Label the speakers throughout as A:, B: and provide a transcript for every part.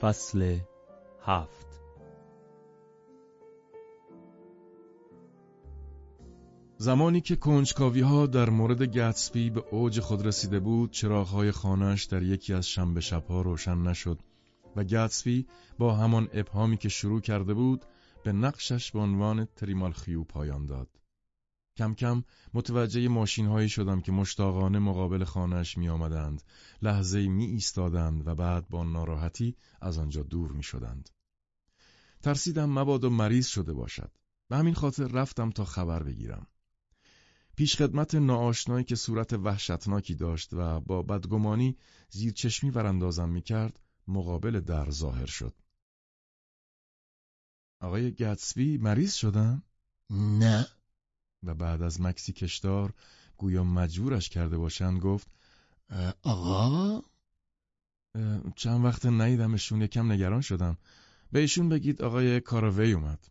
A: فصل هفت
B: زمانی که کنجکاوی ها در مورد گتسبی به اوج خود رسیده بود چراغهای خانهش در یکی از شنبه شبها روشن نشد و گتسبی با همان ابهامی که شروع کرده بود به نقشش به عنوان تریمال خیو پایان داد. کم کم متوجه ماشین هایی شدم که مشتاقانه مقابل خانهش می آمدند، لحظه می ایستادند و بعد با ناراحتی از آنجا دور می شدند. ترسیدم مبادا مریض شده باشد. به همین خاطر رفتم تا خبر بگیرم. پیشخدمت ناآشنایی که صورت وحشتناکی داشت و با بدگمانی زیر چشمی وراندازم می کرد مقابل در ظاهر شد. آقای گتسبی مریض شدن؟
C: نه
B: و بعد از مکسی کشدار گویا مجبورش کرده باشند گفت
C: آقا؟
B: چند وقت ندیدمشون یکم نگران شدم. به ایشون بگید آقای کاراوی اومد.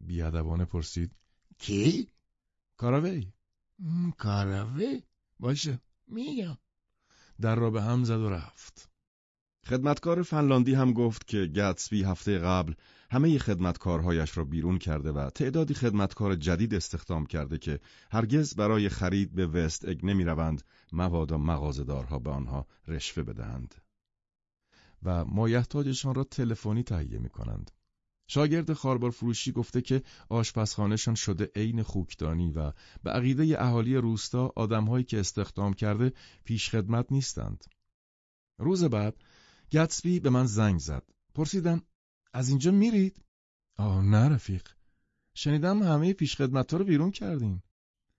B: بیادبانه پرسید
C: کی؟
B: کاراوی.
C: کاراوی؟ باشه. میگم.
B: در را به هم زد و رفت.
D: خدمتکار فنلاندی هم گفت که گتسبی هفته قبل همه خدمتکارهایش را بیرون کرده و تعدادی خدمتکار جدید استخدام کرده که هرگز برای خرید به وست اگ نمی روند مبادا مغازدارها به آنها رشوه بدهند.
B: و مایحتاجشان را تلفنی تهیه می کنند. شاگرد خاربار فروشی گفته که آشپزخانهشان شده عین خوکدانی و به عقیده اهالی روستا آدمهایی که استخدام کرده پیشخدمت نیستند. روز بعد گتسبی به من زنگ زد. پرسیدم از اینجا میرید؟ آه نه رفیق. شنیدم همه پیشخدمت رو بیرون کردیم.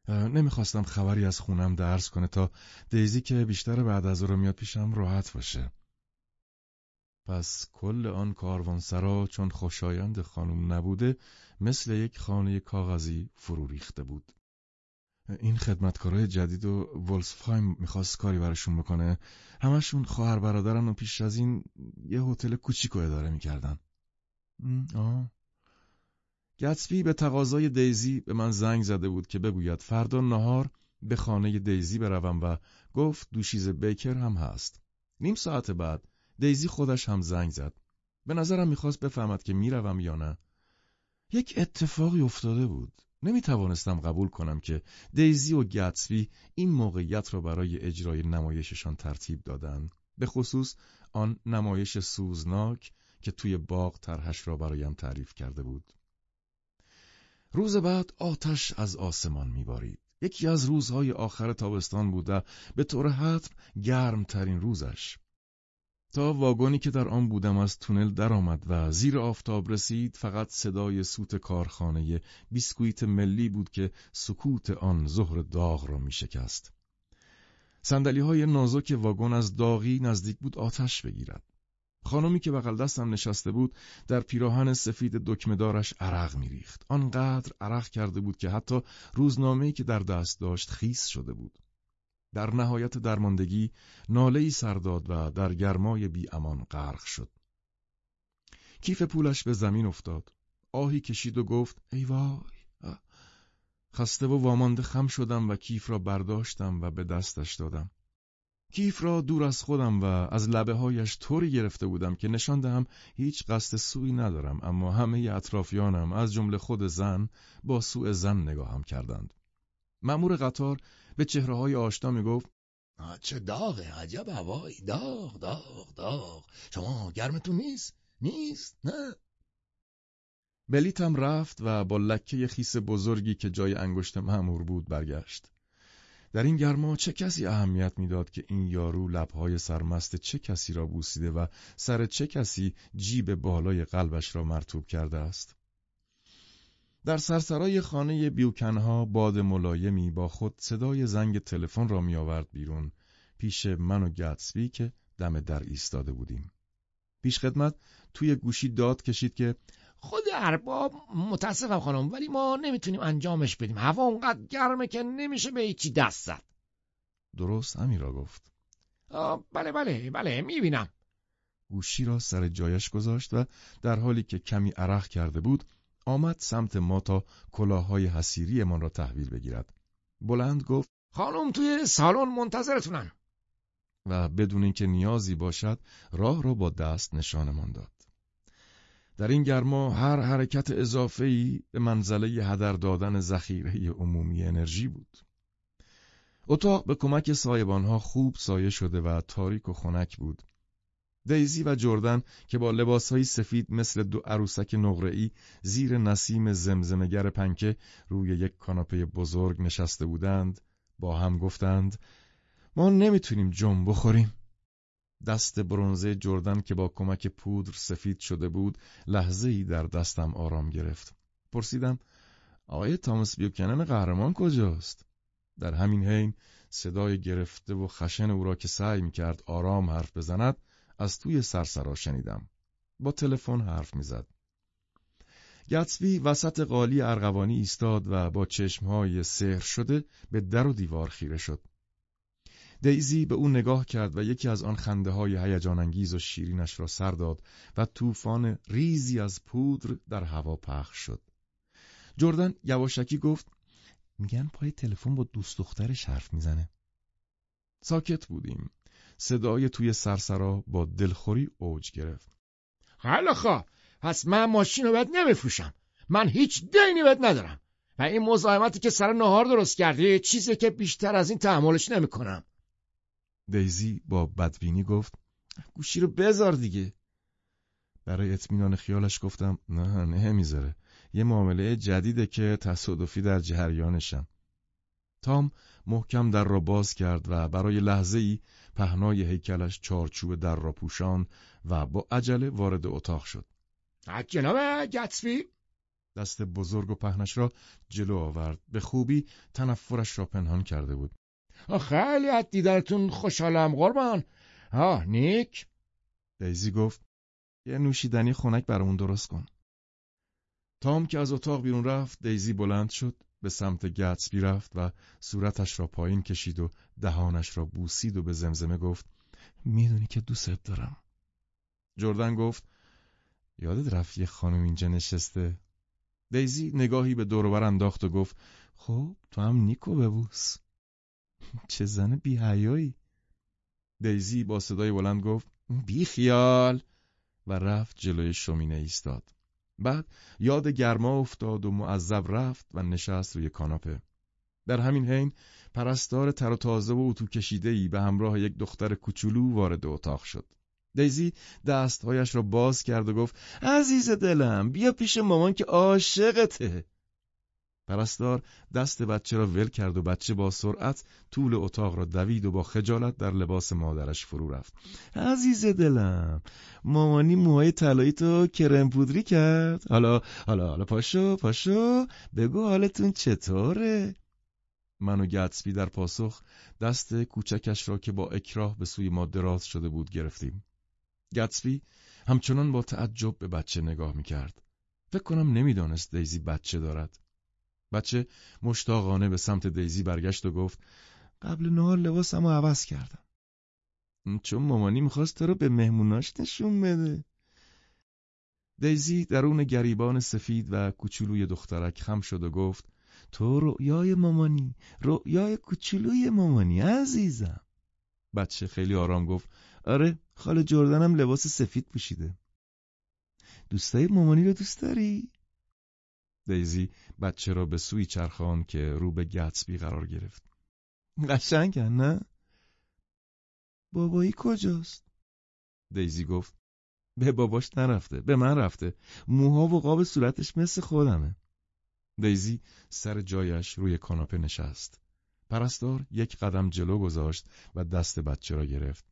B: نمی‌خواستم خبری از خونم درس کنه تا دیزی که بیشتر بعد از رو میاد پیشم راحت باشه. پس کل آن کاروانسرا چون خوشایند خانم نبوده مثل یک خانه کاغذی فرو ریخته بود. این خدمتکارای جدید و ولسفهایم می‌خواست کاری براشون بکنه همشون خواهر برادرن و پیش از این یه هتل کوچیک اداره می‌کردن آه. گتسبی به تقاضای دیزی به من زنگ زده بود که بگوید فردا نهار به خانه دیزی بروم و گفت دوشیز بیکر هم هست. نیم ساعت بعد دیزی خودش هم زنگ زد. به نظرم می‌خواست بفهمد که می‌روم یا نه. یک اتفاقی افتاده بود. نمی توانستم قبول کنم که دیزی و گتسبی این موقعیت را برای اجرای نمایششان ترتیب دادند. به خصوص آن نمایش سوزناک که توی باغ طرحش را برایم تعریف کرده بود. روز بعد آتش از آسمان میبارید. یکی از روزهای آخر تابستان بوده به طور حتم گرم ترین روزش. تا واگنی که در آن بودم از تونل درآمد و زیر آفتاب رسید فقط صدای سوت کارخانه بیسکویت ملی بود که سکوت آن ظهر داغ را می شکست. سندلی های نازک واگن از داغی نزدیک بود آتش بگیرد. خانمی که بغل دستم نشسته بود در پیراهن سفید دکمدارش عرق میریخت. آنقدر عرق کرده بود که حتی روزنامه‌ای که در دست داشت خیس شده بود. در نهایت درماندگی نالهی سر داد و در گرمای بی امان غرق شد. کیف پولش به زمین افتاد. آهی کشید و گفت ای وای. خسته و وامانده خم شدم و کیف را برداشتم و به دستش دادم. کیف را دور از خودم و از لبه هایش طوری گرفته بودم که نشان دهم هیچ قصد سوی ندارم اما همه اطرافیانم از جمله خود زن با سوء زن نگاهم کردند. مأمور قطار به چهره های آشنا می گفت
C: چه داغه عجب هوایی. داغ داغ داغ. شما گرمتون نیست؟ نیست نه.
B: بلیتم رفت و با لکه خیس بزرگی که جای انگشت مأمور بود برگشت. در این گرما چه کسی اهمیت می‌داد که این یارو لبهای سرمست چه کسی را بوسیده و سر چه کسی جیب بالای قلبش را مرتوب کرده است در سرسرای خانه بیوکنها باد ملایمی با خود صدای زنگ تلفن را می آورد بیرون پیش من و گتسبی که دم در ایستاده بودیم. پیش خدمت توی گوشی داد کشید که
C: خود ارباب متاسفم خانم ولی ما نمی‌تونیم انجامش بدیم هوا اونقدر گرمه که نمیشه به هیچی دست زد
B: درست همین را گفت
C: بله بله بله می‌بینم
B: گوشی را سر جایش گذاشت و در حالی که کمی عرق کرده بود آمد سمت ما تا کلاهای حسیری من را تحویل بگیرد. بلند گفت
C: خانم توی سالن منتظرتونن.
B: و بدون اینکه نیازی باشد راه را با دست نشانمان داد. در این گرما هر حرکت ای به منزله هدر دادن ذخیره عمومی انرژی بود. اتاق به کمک سایبانها خوب سایه شده و تاریک و خنک بود. دیزی و جردن که با لباسهای سفید مثل دو عروسک نقره‌ای زیر نسیم زمزمگر پنکه روی یک کاناپه بزرگ نشسته بودند با هم گفتند ما نمی‌تونیم جم بخوریم دست برونزه جردن که با کمک پودر سفید شده بود لحظه ای در دستم آرام گرفت. پرسیدم آقای تامس بیوکنن قهرمان کجاست؟ در همین حین صدای گرفته و خشن او را که سعی می‌کرد آرام حرف بزند از توی سرسرا شنیدم. با تلفن حرف می‌زد. گتسبی وسط قالی ارغوانی ایستاد و با چشمهای سهر شده به در و دیوار خیره شد. دیزی به او نگاه کرد و یکی از آن خنده های هیجان انگیز و شیرینش را سر داد و طوفان ریزی از پودر در هوا پخش شد. جردن یواشکی گفت میگن پای تلفن با دوست دخترش حرف می‌زنه. ساکت بودیم. صدای توی سرسرا با دلخوری اوج گرفت.
C: حالا خواه پس من ماشین رو بهت نمیفروشم. من هیچ دینی بهت ندارم. و این مزاحمتی که سر نهار درست کردی چیزی که بیشتر از این تحملش نمی‌کنم.
B: دیزی با بدبینی گفت گوشی رو بذار دیگه برای اطمینان خیالش گفتم نه نه می‌ذاره یه معامله جدیده که تصادفی در جریانشم تام محکم در را باز کرد و برای لحظه ای پهنای هیکلش چارچوب در را پوشان و با عجله وارد اتاق شد.
C: جناب گتسبی
B: دست بزرگ و پهنش را جلو آورد. به خوبی تنفرش را پنهان کرده بود.
C: خیلی از دیدنتون خوشحالم قربان. ها نیک؟
B: دیزی گفت یه نوشیدنی خنک برامون درست کن. تام که از اتاق بیرون رفت دیزی بلند شد به سمت گتسبی رفت و صورتش را پایین کشید و دهانش را بوسید و به زمزمه گفت می‌دونی که دوستت دارم. جردن گفت یادت رفت یه خانم اینجا نشسته؟ دیزی نگاهی به دورور انداخت و گفت خب تو هم نیکو ببوس. چه زن بیهیایی دیزی با صدای بلند گفت بی خیال. و رفت جلوی شومینه ایستاد. بعد یاد گرما افتاد و معذب رفت و نشست روی کاناپه. در همین حین پرستار تر و تازه و اتو کشیده ای به همراه یک دختر کوچولو وارد اتاق شد. دیزی دستهایش را باز کرد و گفت عزیز دلم بیا پیش مامان که عاشقته. پرستار دست بچه را ول کرد و بچه با سرعت طول اتاق را دوید و با خجالت در لباس مادرش فرو رفت. عزیز دلم، مامانی موهای طلایی تو کرم پودری کرد. حالا حالا حالا پاشو پاشو بگو حالتون چطوره؟ من و گتسبی در پاسخ دست کوچکش را که با اکراه به سوی ما دراز شده بود گرفتیم. گتسبی همچنان با تعجب به بچه نگاه می‌کرد. فکر کنم نمی‌دانست دیزی بچه دارد. بچه مشتاقانه به سمت دیزی برگشت و گفت قبل نهار لباسمو عوض کردم. چون مامانی می‌خواست تو رو به مهموناش نشون بده. دیزی درون گریبان سفید و کوچولوی دخترک خم شد و گفت تو رؤیای مامانی رؤیای کوچولوی مامانی عزیزم. بچه خیلی آرام گفت آره خاله جردنم لباس سفید پوشیده. دوستای مامانی رو دوست داری؟ دیزی بچه را به سوی چرخان که رو به گتسبی قرار گرفت. قشنگن نه؟ بابایی کجاست؟ دیزی گفت به باباش نرفته به من رفته موها و قاب صورتش مثل خودمه دیزی سر جایش روی کاناپه نشست پرستار یک قدم جلو گذاشت و دست بچه را گرفت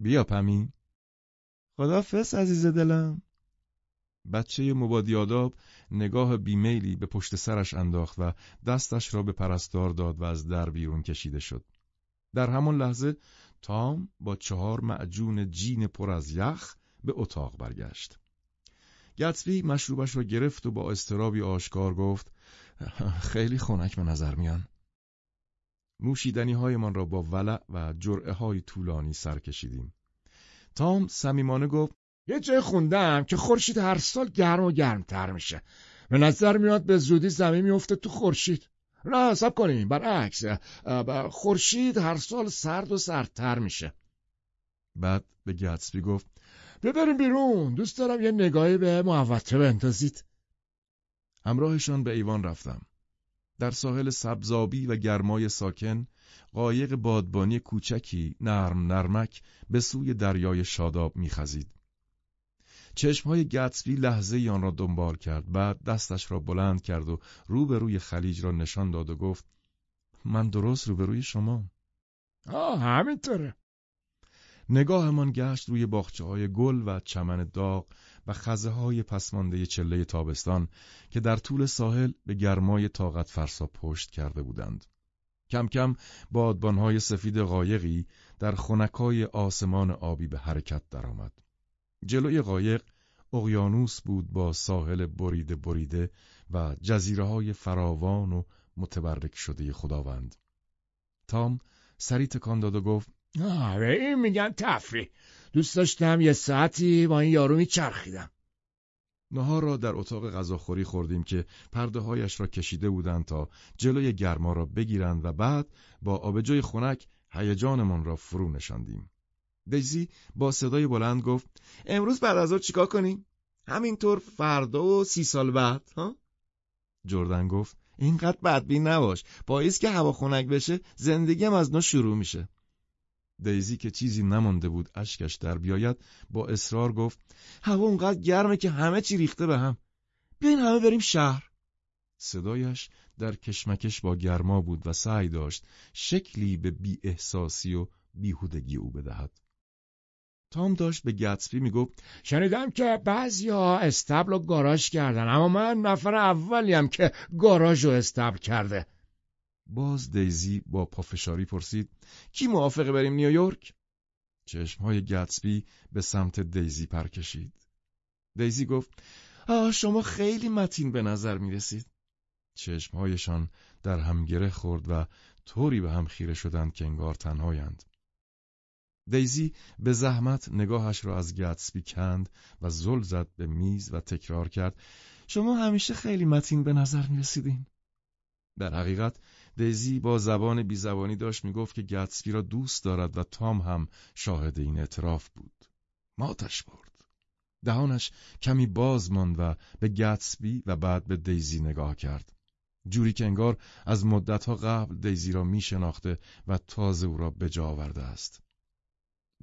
B: بیا پمی خدافس عزیز دلم بچه مبادیاداب نگاه بیمیلی به پشت سرش انداخت و دستش را به پرستار داد و از در بیرون کشیده شد. در همان لحظه تام با چهار معجون جین پر از یخ به اتاق برگشت. گتسبی مشروبش را گرفت و با استرابی آشکار گفت خیلی خنک به نظر میان. نوشیدنی هایمان را با ولع و جرعه های طولانی سر کشیدیم. تام صمیمانه گفت
C: یه جای خوندم که خورشید هر سال گرم و گرمتر میشه. به نظر میاد به زودی زمین میفته تو خورشید. نه حساب کنیم برعکس خورشید هر سال سرد و سردتر میشه.
B: بعد به گتسبی گفت
C: ببریم بیرون دوست دارم یه نگاهی به محوطه بندازید.
B: همراهشان به ایوان رفتم. در ساحل سبزابی و گرمای ساکن قایق بادبانی کوچکی نرم نرمک به سوی دریای شاداب میخزید. چشمهای گتسبی لحظه آن را دنبال کرد بعد دستش را بلند کرد و روبروی خلیج را نشان داد و گفت من درست روبروی شما
C: آه همینطوره
B: نگاهمان گشت روی باخچه های گل و چمن داغ و خزه های پسمانده چله تابستان که در طول ساحل به گرمای طاقت فرسا پشت کرده بودند. کم کم بادبانهای سفید قایقی در خونکای آسمان آبی به حرکت درآمد. جلوی قایق اقیانوس بود با ساحل بریده بریده و جزیره های فراوان و متبرک شده خداوند. تام سری تکان داد و گفت
C: آره این میگن تفریح دوست داشتم یه ساعتی با این یارو میچرخیدم
B: نهار را در اتاق غذاخوری خوردیم که پرده هایش را کشیده بودند تا جلوی گرما را بگیرند و بعد با آبجوی خنک هیجانمان را فرو نشاندیم. دیزی با صدای بلند گفت امروز بعد از چیکار کنیم؟ همینطور فردا و سی سال بعد ها؟ جردن گفت اینقدر بدبین نباش باعث که هوا خنک بشه زندگیم از نو شروع میشه دیزی که چیزی نمانده بود اشکش در بیاید با اصرار گفت هوا اونقدر گرمه که همه چی ریخته به هم بیاین همه بریم شهر صدایش در کشمکش با گرما بود و سعی داشت شکلی به بی احساسی و بیهودگی او بدهد تام داشت به گتسبی می‌گفت
C: شنیدم که ها استبل و گاراژ کردن اما من نفر اولیم که گاراژ رو استبل کرده
B: باز دیزی با پافشاری پرسید کی موافقه بریم نیویورک؟ چشمهای گتسبی به سمت دیزی پر کشید. دیزی گفت آه شما خیلی متین به نظر می رسید. چشمهایشان در هم گره خورد و طوری به هم خیره شدند که انگار تنهایند. دیزی به زحمت نگاهش را از گتسبی کند و زل زد به میز و تکرار کرد شما همیشه خیلی متین به نظر می رسیدین. در حقیقت دیزی با زبان بیزبانی داشت می‌گفت که گتسبی را دوست دارد و تام هم شاهد این اعتراف بود. ماتش برد. دهانش کمی باز ماند و به گتسبی و بعد به دیزی نگاه کرد. جوری که انگار از مدتها قبل دیزی را می شناخته و تازه او را به جا آورده است.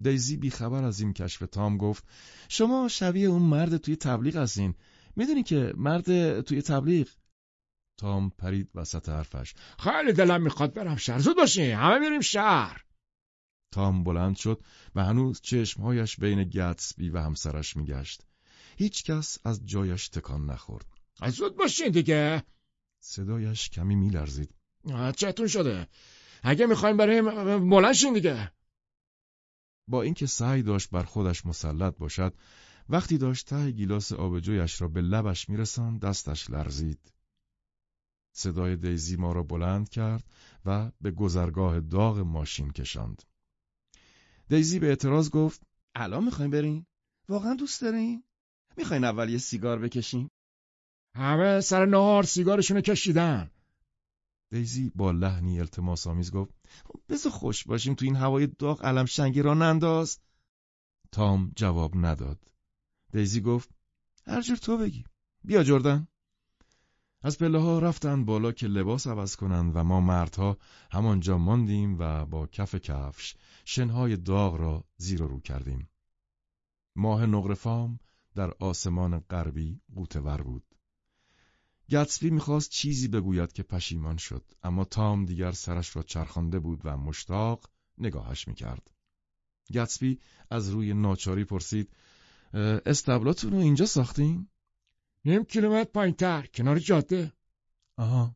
B: دیزی بیخبر از این کشف تام گفت شما شبیه اون مرد توی تبلیغ هستین. می‌دونی که مرد توی تبلیغ؟ تام پرید وسط حرفش.
C: خیلی دلم می‌خواد برم شهر. زود باشین. همه میریم شهر.
B: تام بلند شد و هنوز چشمهایش بین گتسبی و همسرش میگشت. هیچ کس از جایش تکان نخورد.
C: زود باشین دیگه.
B: صدایش کمی میلرزید.
C: چتون شده. اگه می‌خوایم بریم بلند شین دیگه.
B: با اینکه سعی داشت بر خودش مسلط باشد وقتی داشت ته گیلاس آبجویش را به لبش میرساند دستش لرزید صدای دیزی ما را بلند کرد و به گذرگاه داغ ماشین کشاند. دیزی به اعتراض گفت الان می‌خوایم بریم؟ واقعا دوست دارین؟ می‌خواین اول یه سیگار بکشیم؟
C: همه سر نهار سیگارشونو کشیدن.
B: دیزی با لحنی التماس آمیز گفت بذار خوش باشیم تو این هوای داغ علم شنگی را ننداز. تام جواب نداد. دیزی گفت هر جور تو بگی. بیا جردن. از پله ها رفتند بالا که لباس عوض کنند و ما مردها همانجا ماندیم و با کف کفش شنهای داغ را زیر و رو کردیم. ماه نقرفام در آسمان غربی قوتور بود. گتسبی می‌خواست چیزی بگوید که پشیمان شد اما تام دیگر سرش را چرخانده بود و مشتاق نگاهش می‌کرد. گتسبی از روی ناچاری پرسید استبلاتون رو اینجا ساختین؟
C: نیم کیلومتر پایینتر کنار جاده.
B: آها.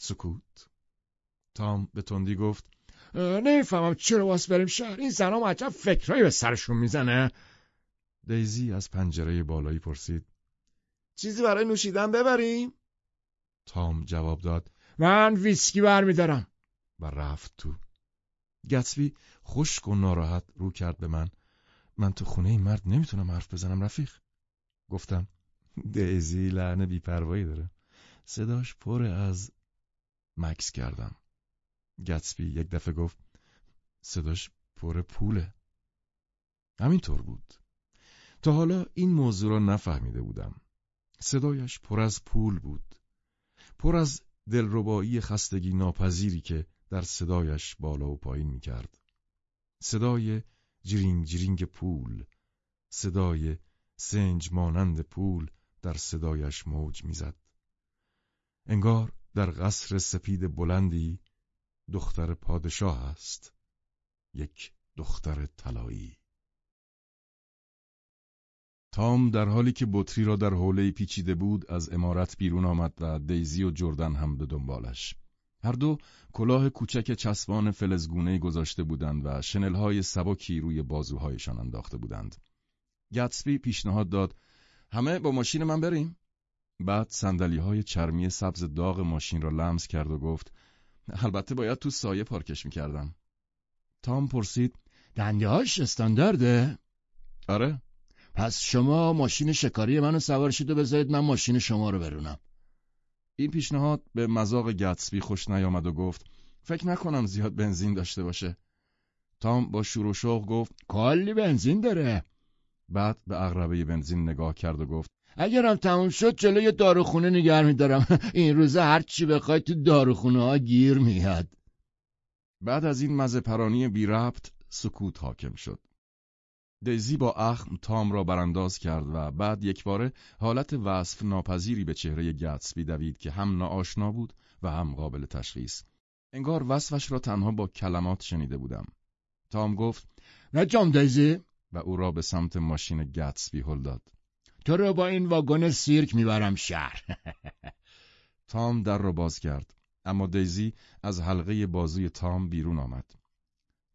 B: سکوت. تام به تندی گفت
C: نمی‌فهمم چرا واس بریم شهر. این زنام عجب فکرهایی به سرشون می‌زنه.
B: دیزی از پنجره بالایی پرسید چیزی برای نوشیدن ببریم؟ تام جواب داد
C: من ویسکی برمیدارم.
B: و رفت تو. گتسبی خشک و ناراحت رو کرد به من. من تو خونه این مرد نمی‌تونم حرف بزنم رفیق. گفتم دیزی لعنه بیپروایی داره. صداش پر از مکس کردم. گتسبی یک دفعه گفت صداش پر پوله. همینطور بود. تا حالا این موضوع را نفهمیده بودم. صدایش پر از پول بود پر از دلربایی خستگی ناپذیری که در صدایش بالا و پایین می کرد. صدای جرینگ جرینگ پول صدای سنج مانند پول در صدایش موج می‌زد. انگار در قصر سپید بلندی دختر پادشاه است یک دختر طلایی تام در حالی که بطری را در حوله پیچیده بود از امارت بیرون آمد و دیزی و جردن هم به دنبالش. هر دو کلاه کوچک چسبان فلزگونه گذاشته بودند و شنلهای سبکی روی بازوهایشان انداخته بودند. گتسبی پیشنهاد داد همه با ماشین من بریم؟ بعد سندلی های چرمی سبز داغ ماشین را لمس کرد و گفت البته باید تو سایه پارکش می‌کردم. تام پرسید
C: دنده هاش استاندارده؟
B: آره
C: پس شما ماشین شکاری منو سوار شید و بذارید من ماشین شما رو برونم.
B: این پیشنهاد به مذاق گتسبی خوش نیامد و گفت فکر نکنم زیاد بنزین داشته باشه. تام با شور و شوق گفت
C: کلی بنزین داره.
B: بعد به اغربه بنزین نگاه کرد و گفت
C: اگرم تموم شد جلوی داروخونه نگر میدارم. این روزه هر چی بخوای تو داروخونه ها گیر میاد.
B: بعد از این مزه پرانی بی ربط سکوت حاکم شد. دیزی با اخم تام را برانداز کرد و بعد یک باره حالت وصف ناپذیری به چهره گتسبی دوید که هم ناآشنا بود و هم قابل تشخیص. انگار وصفش را تنها با کلمات شنیده بودم. تام گفت
C: نجام دیزی
B: و او را به سمت ماشین گتسبی هل داد.
C: تو رو با این واگن سیرک می‌برم شهر.
B: تام در را باز کرد. اما دیزی از حلقه بازوی تام بیرون آمد.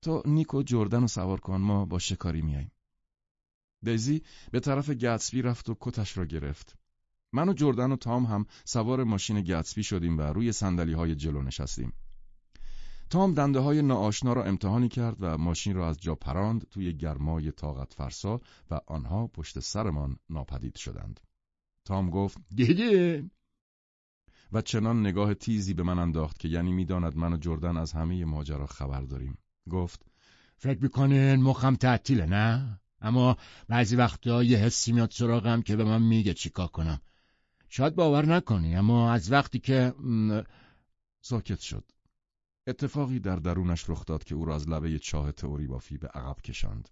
B: تو نیکو جردن رو سوار کن ما با شکاری میاییم. دیزی به طرف گتسبی رفت و کتش را گرفت. من و جردن و تام هم سوار ماشین گتسبی شدیم و روی سندلی های جلو نشستیم. تام دنده های ناآشنا را امتحانی کرد و ماشین را از جا پراند توی گرمای طاقت فرسا و آنها پشت سرمان ناپدید شدند. تام گفت
C: دیدی؟
B: و چنان نگاه تیزی به من انداخت که یعنی می‌داند من و جردن از همه ماجرا خبر داریم. گفت
C: فکر می‌کنین مخم تعطیله نه؟ اما بعضی وقتا یه حسی میاد سراغم که به من میگه چیکار کنم. شاید باور نکنی اما از وقتی که
B: ساکت شد. اتفاقی در درونش رخ داد که او را از لبه چاه تئوری بافی به عقب کشاند.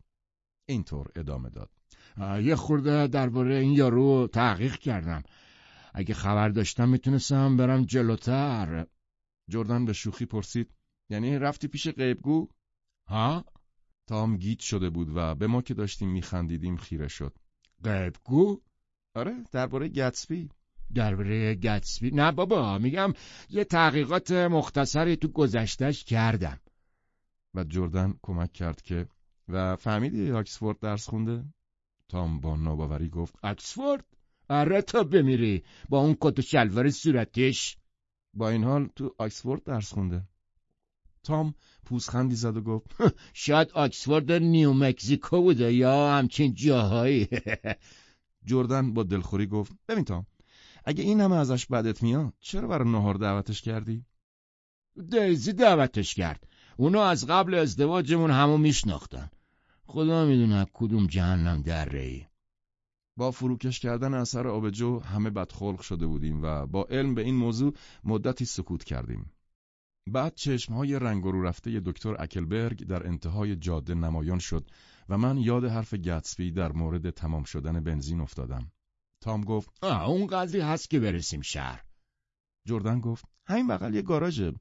B: اینطور ادامه داد.
C: یه خورده درباره این یارو تحقیق کردم. اگه خبر داشتم می‌تونستم برم جلوتر.
B: جردن به شوخی پرسید یعنی رفتی پیش غیبگو؟
C: ها؟
B: تام گیت شده بود و به ما که داشتیم میخندیدیم خیره شد.
C: قیبگو؟
B: آره درباره گتسبی.
C: درباره گتسبی؟ نه بابا میگم یه تحقیقات مختصری تو گذشتش کردم.
B: و جردن کمک کرد که و فهمیدی آکسفورد درس خونده؟ تام با ناباوری گفت
C: آکسفورد؟ آره تا بمیری با اون کت و شلوار صورتش
B: با این حال تو آکسفورد درس خونده تام پوزخندی زد و گفت
C: شاید آکسفورد نیو مکزیکو بوده یا همچین جاهایی.
B: جردن با دلخوری گفت ببین تام اگه این همه ازش بدت میاد چرا برای نهار دعوتش کردی؟
C: دیزی دعوتش کرد. اونو از قبل ازدواجمون همو میشناختن. خدا می‌دونه کدوم جهنم در ری
B: با فروکش کردن اثر آبجو همه بدخلق شده بودیم و با علم به این موضوع مدتی سکوت کردیم. بعد چشمهای رنگ رو رفته دکتر اکلبرگ در انتهای جاده نمایان شد و من یاد حرف گتسبی در مورد تمام شدن بنزین افتادم. تام گفت
C: آه اون قضیه هست که برسیم شهر.
B: جردن گفت همین بغل یه گاراژه.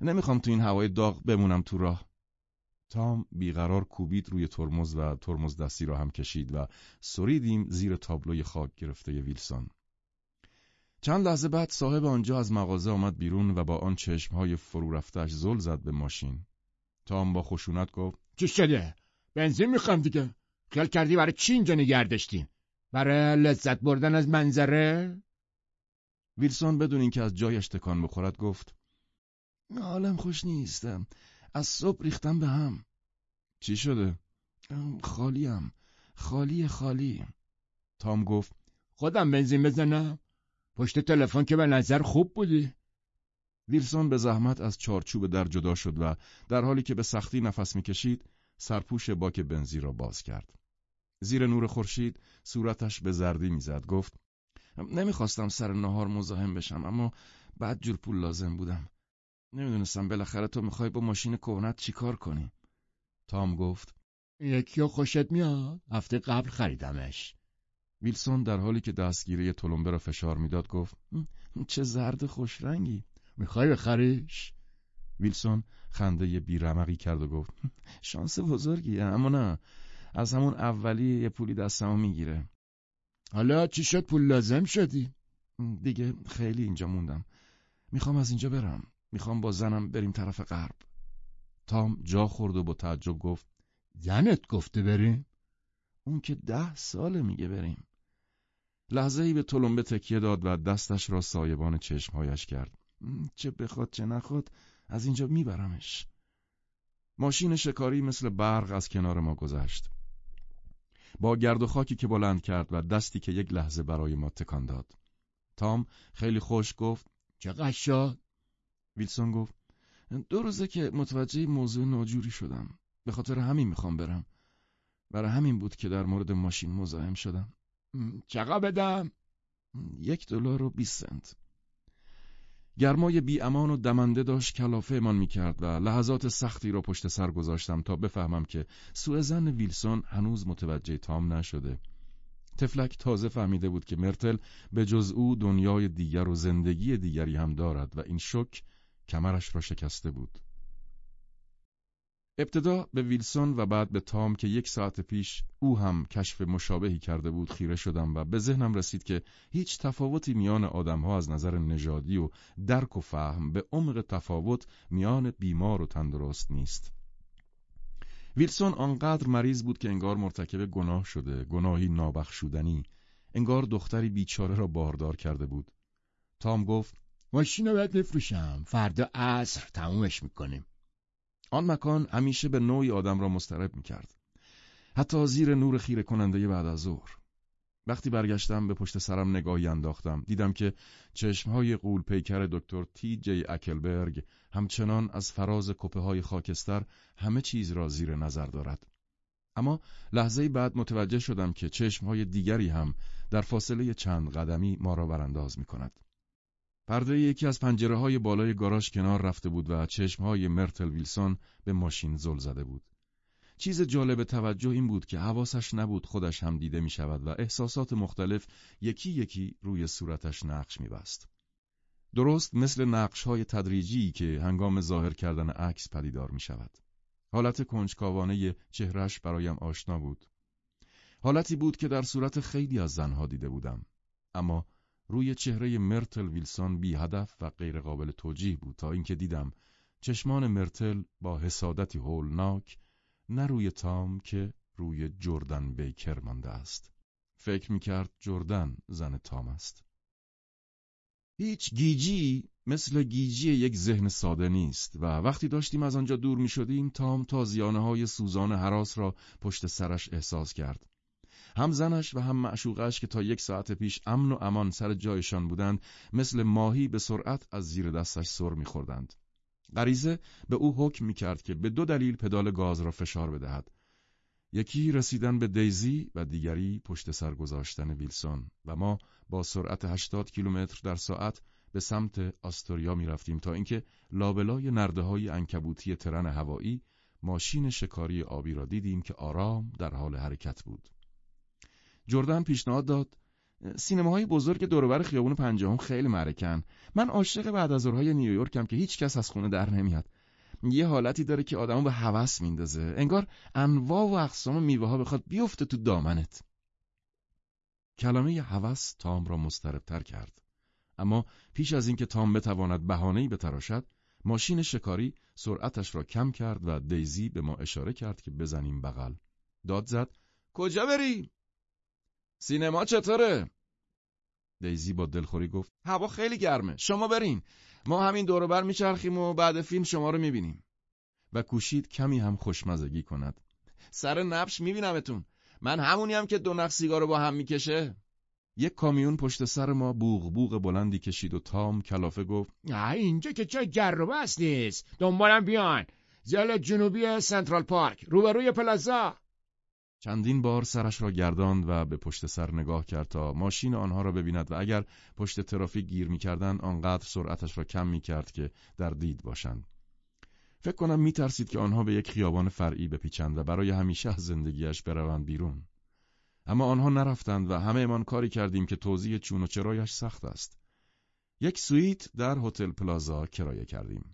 B: نمی‌خوام تو این هوای داغ بمونم تو راه. تام بیقرار کوبید روی ترمز و ترمز دستی را هم کشید و سریدیم زیر تابلوی خاک گرفته ویلسون. چند لحظه بعد صاحب آنجا از مغازه آمد بیرون و با آن چشمهای فرو رفتش زل زد به ماشین. تام با خشونت گفت
C: چی شده؟ بنزین می‌خوام دیگه. خیال کردی برای چی اینجا نگه برای لذت بردن از منظره؟
B: ویلسون بدون اینکه از جایش تکان بخورد گفت حالم خوش نیستم. از صبح ریختم به هم. چی شده؟ خالیم. خالی خالی. تام گفت
C: خودم بنزین بزنم؟ پشت تلفن که به نظر خوب بودی.
B: ویلسون به زحمت از چارچوب در جدا شد و در حالی که به سختی نفس می‌کشید سرپوش باک بنزی را باز کرد. زیر نور خورشید صورتش به زردی می‌زد. گفت نمی‌خواستم سر نهار مزاحم بشم اما بعد جور پول لازم بودم. نمی‌دونستم بالاخره تو می‌خوای با ماشین کهنت چیکار کنی؟ تام گفت
C: یکی خوشت میاد؟ هفته قبل خریدمش.
B: ویلسون در حالی که دستگیره تلمبه را فشار می‌داد گفت چه زرد خوش رنگی.
C: می‌خوای بخریش؟
B: ویلسون خنده بیرمقی کرد و گفت شانس بزرگیه اما نه. از همون اولی یه پولی دستمو می‌گیره.
C: حالا چی شد؟ پول لازم شدی؟
B: دیگه خیلی اینجا موندم. می‌خوام از اینجا برم. می‌خوام با زنم بریم طرف غرب. تام جا خورد و با تعجب گفت
C: زنت گفته بریم؟
B: اون که ده ساله میگه بریم. لحظه ای به تلمبه تکیه داد و دستش را سایبان چشمهایش کرد. چه بخواد چه نخواد از اینجا میبرمش. ماشین شکاری مثل برق از کنار ما گذشت. با گرد و خاکی که بلند کرد و دستی که یک لحظه برای ما تکان داد. تام خیلی خوش گفت
C: چقدر شد؟
B: ویلسون گفت دو روزه که متوجه موضوع ناجوری شدم. به خاطر همین می‌خوام برم. برای همین بود که در مورد ماشین مزاحم شدم.
C: چقدر بدم؟
B: یک دلار و بیست سنت گرمای بی امان و دمنده داشت کلافه امان می کرد و لحظات سختی را پشت سر گذاشتم تا بفهمم که سوء زن ویلسون هنوز متوجه تام نشده. تفلک تازه فهمیده بود که مرتل به جز او دنیای دیگر و زندگی دیگری هم دارد و این شک کمرش را شکسته بود. ابتدا به ویلسون و بعد به تام که یک ساعت پیش او هم کشف مشابهی کرده بود خیره شدم و به ذهنم رسید که هیچ تفاوتی میان آدمها از نظر نژادی و درک و فهم به عمق تفاوت میان بیمار و تندرست نیست. ویلسون آنقدر مریض بود که انگار مرتکب گناه شده، گناهی نابخشودنی، انگار دختری بیچاره را باردار کرده بود. تام گفت
C: ماشین رو باید بفروشم، فردا عصر تمومش می‌کنیم.
B: آن مکان همیشه به نوعی آدم را مسترب می کرد. حتی زیر نور خیره کننده بعد از ظهر. وقتی برگشتم به پشت سرم نگاهی انداختم دیدم که چشمهای قول پیکر دکتر تی جی اکلبرگ همچنان از فراز کپه های خاکستر همه چیز را زیر نظر دارد. اما لحظه بعد متوجه شدم که چشمهای دیگری هم در فاصله چند قدمی ما را برانداز می کند. پرده یکی از پنجره های بالای گاراژ کنار رفته بود و چشم های مرتل ویلسون به ماشین زل زده بود. چیز جالب توجه این بود که حواسش نبود خودش هم دیده می شود و احساسات مختلف یکی یکی روی صورتش نقش می بست. درست مثل نقش های تدریجی که هنگام ظاهر کردن عکس پدیدار می شود. حالت کنجکاوانه چهرش برایم آشنا بود. حالتی بود که در صورت خیلی از زنها دیده بودم. اما روی چهره مرتل ویلسون بی هدف و غیرقابل توجیه بود تا اینکه دیدم چشمان مرتل با حسادتی هولناک نه روی تام که روی جردن بیکر مانده است. فکر می‌کرد جردن زن تام است. هیچ گیجی مثل گیجی یک ذهن ساده نیست و وقتی داشتیم از آنجا دور می شدیم تام تازیانه های سوزان حراس را پشت سرش احساس کرد. هم زنش و هم معشوقش که تا یک ساعت پیش امن و امان سر جایشان بودند مثل ماهی به سرعت از زیر دستش سر میخوردند. غریزه به او حکم می‌کرد که به دو دلیل پدال گاز را فشار بدهد. یکی رسیدن به دیزی و دیگری پشت سر گذاشتن ویلسون و ما با سرعت 80 کیلومتر در ساعت به سمت آستوریا می رفتیم تا اینکه لابلای نرده های انکبوتی ترن هوایی ماشین شکاری آبی را دیدیم که آرام در حال حرکت بود. جردن پیشنهاد داد. سینماهای بزرگ دوربر خیابون پنجاهم خیلی معرکن. من عاشق بعد از ظهرهای نیویورکم که هیچ کس از خونه در نمیاد. یه حالتی داره که آدمو به هوس میندازه. انگار انواع و اقسام میوه ها بخواد بیفته تو دامنت. کلمه هوس تام را مضطربتر کرد. اما پیش از اینکه تام بتواند بهانه‌ای بتراشد ماشین شکاری سرعتش را کم کرد و دیزی به ما اشاره کرد که بزنیم بغل. داد زد کجا بریم سینما چطوره؟ دیزی با دلخوری گفت. هوا خیلی گرمه. شما برین. ما همین دور میچرخیم و بعد فیلم شما رو می‌بینیم. و کوشید کمی هم خوشمزگی کند. سر نبش میبینمتون. من همونی هم که دو نخ سیگارو با هم می‌کشه. یک کامیون پشت سر ما بوغ بوغ بلندی کشید و تام کلافه گفت.
C: اینجا که چه گر و بس نیست. دنبالم بیان. زل جنوبی سنترال پارک. روبروی پلازا.
B: چندین بار سرش را گرداند و به پشت سر نگاه کرد تا ماشین آنها را ببیند و اگر پشت ترافیک گیر می‌کردند آنقدر سرعتش را کم می‌کرد که در دید باشند. فکر کنم میترسید که آنها به یک خیابان فرعی بپیچند و برای همیشه از زندگیش بروند بیرون. اما آنها نرفتند و همه امان کاری کردیم که توضیح چون و چرایش سخت است. یک سویت در هتل پلازا کرایه کردیم.